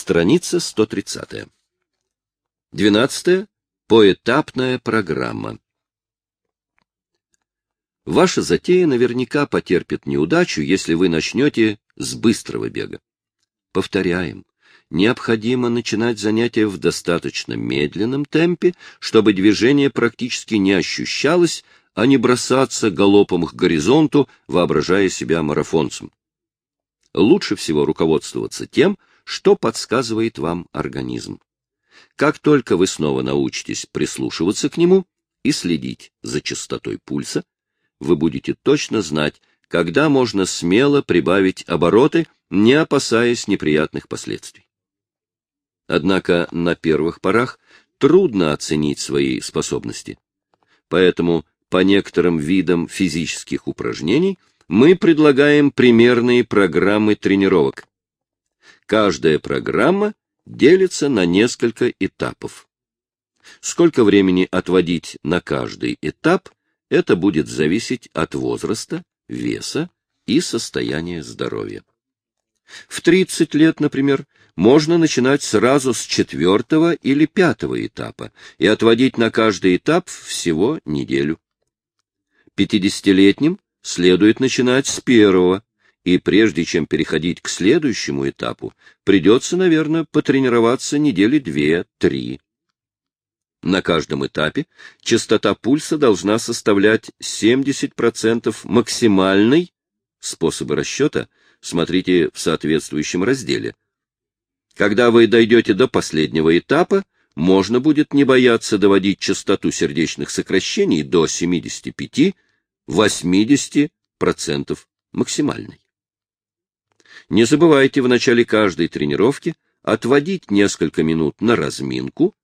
Страница 130. 12. Поэтапная программа. Ваша затея наверняка потерпит неудачу, если вы начнете с быстрого бега. Повторяем, необходимо начинать занятия в достаточно медленном темпе, чтобы движение практически не ощущалось, а не бросаться галопом к горизонту, воображая себя марафонцем. Лучше всего руководствоваться тем, что подсказывает вам организм. Как только вы снова научитесь прислушиваться к нему и следить за частотой пульса, вы будете точно знать, когда можно смело прибавить обороты, не опасаясь неприятных последствий. Однако на первых порах трудно оценить свои способности. Поэтому по некоторым видам физических упражнений мы предлагаем примерные программы тренировок. Каждая программа делится на несколько этапов. Сколько времени отводить на каждый этап, это будет зависеть от возраста, веса и состояния здоровья. В 30 лет, например, можно начинать сразу с четвертого или пятого этапа и отводить на каждый этап всего неделю. 50-летним следует начинать с первого, и прежде чем переходить к следующему этапу, придется, наверное, потренироваться недели две-три. На каждом этапе частота пульса должна составлять 70% максимальной, способы расчета смотрите в соответствующем разделе. Когда вы дойдете до последнего этапа, можно будет не бояться доводить частоту сердечных сокращений до 75-80% максимальной. Не забывайте в начале каждой тренировки отводить несколько минут на разминку,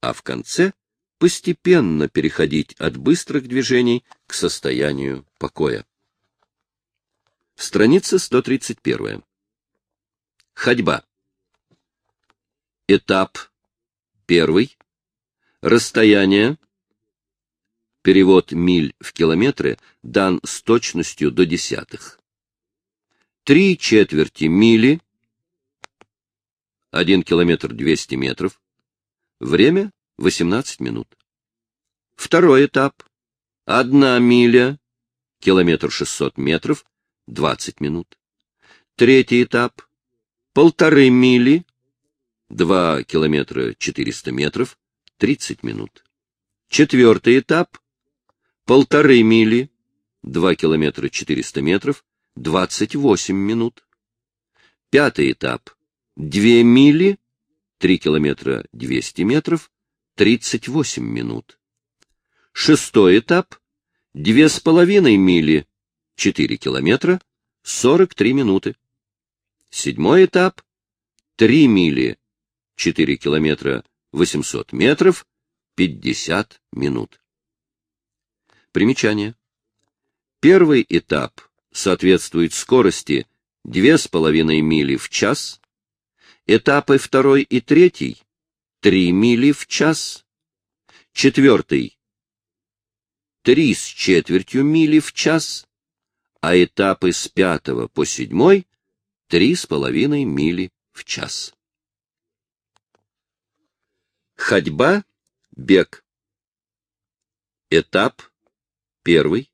а в конце постепенно переходить от быстрых движений к состоянию покоя. Страница 131. Ходьба. Этап первый. Расстояние. Перевод миль в километры дан с точностью до десятых три четверти мили, один километр двести метров, время восемнадцать минут. Второй этап, одна миля, километр шестьсот метров, двадцать минут. Третий этап, полторы мили, два километра четыреста метров, тридцать минут. Четвертый этап, полторы мили, два километра четыреста метров, 28 минут. Пятый этап. 2 мили, 3 километра 200 метров, 38 минут. Шестой этап. 2,5 мили, 4 километра, 43 минуты. Седьмой этап. 3 мили, 4 километра 800 метров, 50 минут. Примечание. Первый этап соответствует скорости 2,5 мили в час, этапы второй и третий — 3 мили в час, четвертый — 3 с четвертью мили в час, а этапы с пятого по седьмой — 3,5 мили в час. Ходьба, бег. Этап первый.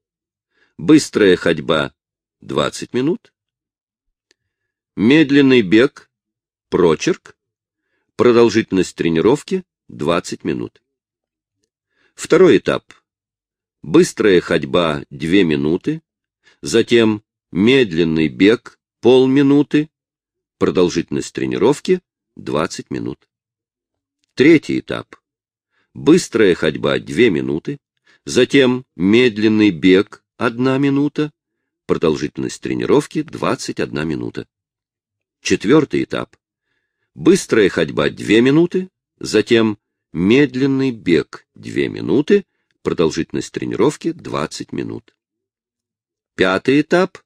Быстрая ходьба 20 минут. Медленный бег, прочерк, продолжительность тренировки 20 минут. Второй этап. Быстрая ходьба 2 минуты, затем медленный бег полминуты, продолжительность тренировки 20 минут. Третий этап. Быстрая ходьба 2 минуты, затем медленный бег 1 минута, Продолжительность тренировки 21 минута. Четвертый этап. Быстрая ходьба 2 минуты, затем медленный бег 2 минуты, продолжительность тренировки 20 минут. Пятый этап.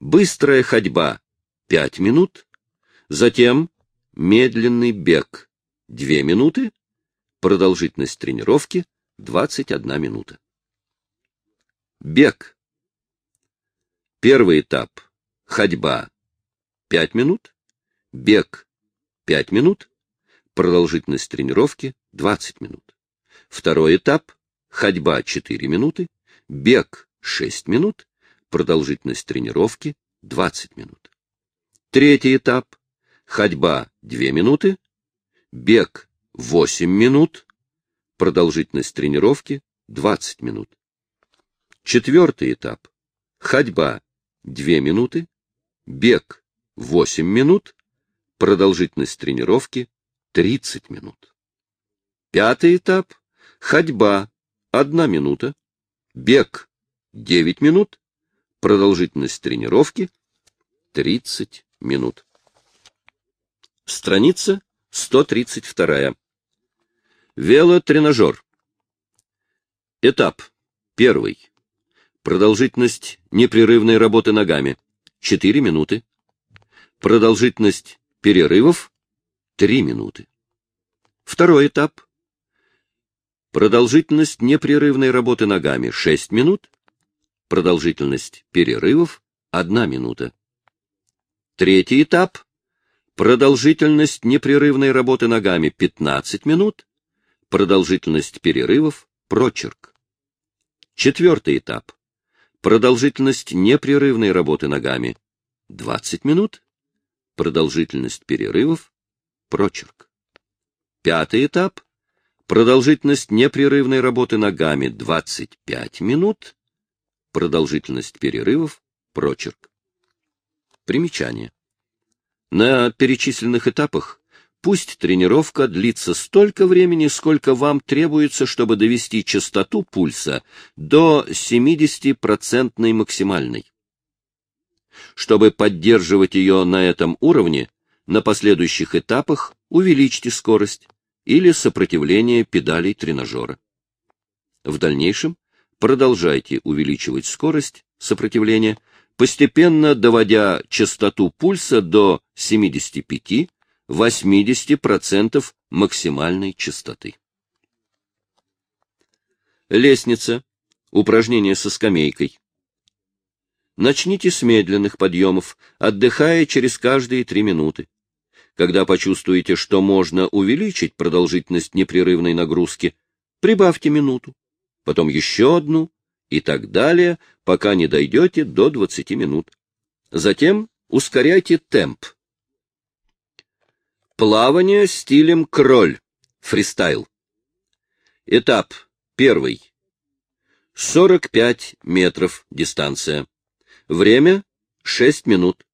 Быстрая ходьба 5 минут, затем медленный бег 2 минуты, продолжительность тренировки 21 минута. Бег Первый этап — ходьба — 5 минут, бег — 5 минут, продолжительность тренировки 20 минут. Второй этап — ходьба 4 минуты, бег 6 минут, продолжительность тренировки 20 минут. Третий этап — ходьба 2 минуты, бег 8 минут, продолжительность тренировки 20 минут. Четвертый этап — ходьба 2 минуты, бег 8 минут, продолжительность тренировки 30 минут. Пятый этап — ходьба 1 минута, бег 9 минут, продолжительность тренировки 30 минут. Страница 132. Велотренажер. Этап. Первый. Продолжительность непрерывной работы ногами. 4 минуты. Продолжительность перерывов. 3 минуты. Второй этап. Продолжительность непрерывной работы ногами. 6 минут. Продолжительность перерывов. 1 минута. Третий этап. Продолжительность непрерывной работы ногами 15 минут. Продолжительность перерывов – прочерк. Четвертый этап. Продолжительность непрерывной работы ногами – 20 минут. Продолжительность перерывов – прочерк. Пятый этап. Продолжительность непрерывной работы ногами – 25 минут. Продолжительность перерывов – прочерк. Примечание. На перечисленных этапах Пусть тренировка длится столько времени, сколько вам требуется, чтобы довести частоту пульса до 70% максимальной. Чтобы поддерживать ее на этом уровне, на последующих этапах увеличьте скорость или сопротивление педалей тренажера. В дальнейшем продолжайте увеличивать скорость сопротивления, постепенно доводя частоту пульса до 75 80% максимальной частоты. Лестница. Упражнение со скамейкой. Начните с медленных подъемов, отдыхая через каждые три минуты. Когда почувствуете, что можно увеличить продолжительность непрерывной нагрузки, прибавьте минуту, потом еще одну и так далее, пока не дойдете до 20 минут. Затем ускоряйте темп. Плавание стилем кроль. Фристайл. Этап. Первый. 45 метров дистанция. Время 6 минут.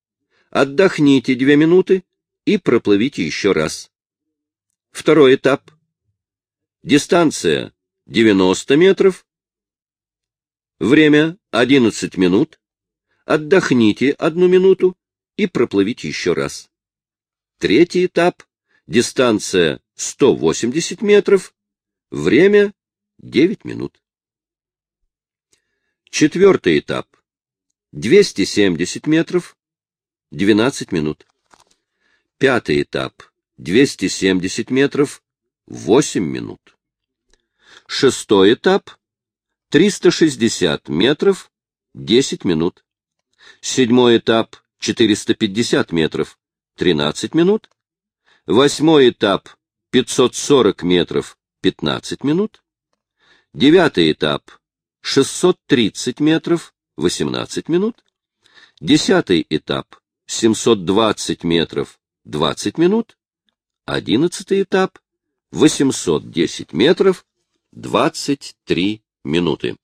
Отдохните 2 минуты и проплывите еще раз. Второй этап. Дистанция 90 метров. Время 11 минут. Отдохните одну минуту и проплывите еще раз. Третий этап — дистанция 180 метров, время — 9 минут. Четвертый этап — 270 метров, 12 минут. Пятый этап — 270 метров, 8 минут. Шестой этап — 360 метров, 10 минут. Седьмой этап — 450 метров, 13 минут. Восьмой этап 540 метров 15 минут. Девятый этап 630 метров 18 минут. Десятый этап 720 метров 20 минут. Одиннадцатый этап 810 метров 23 минуты.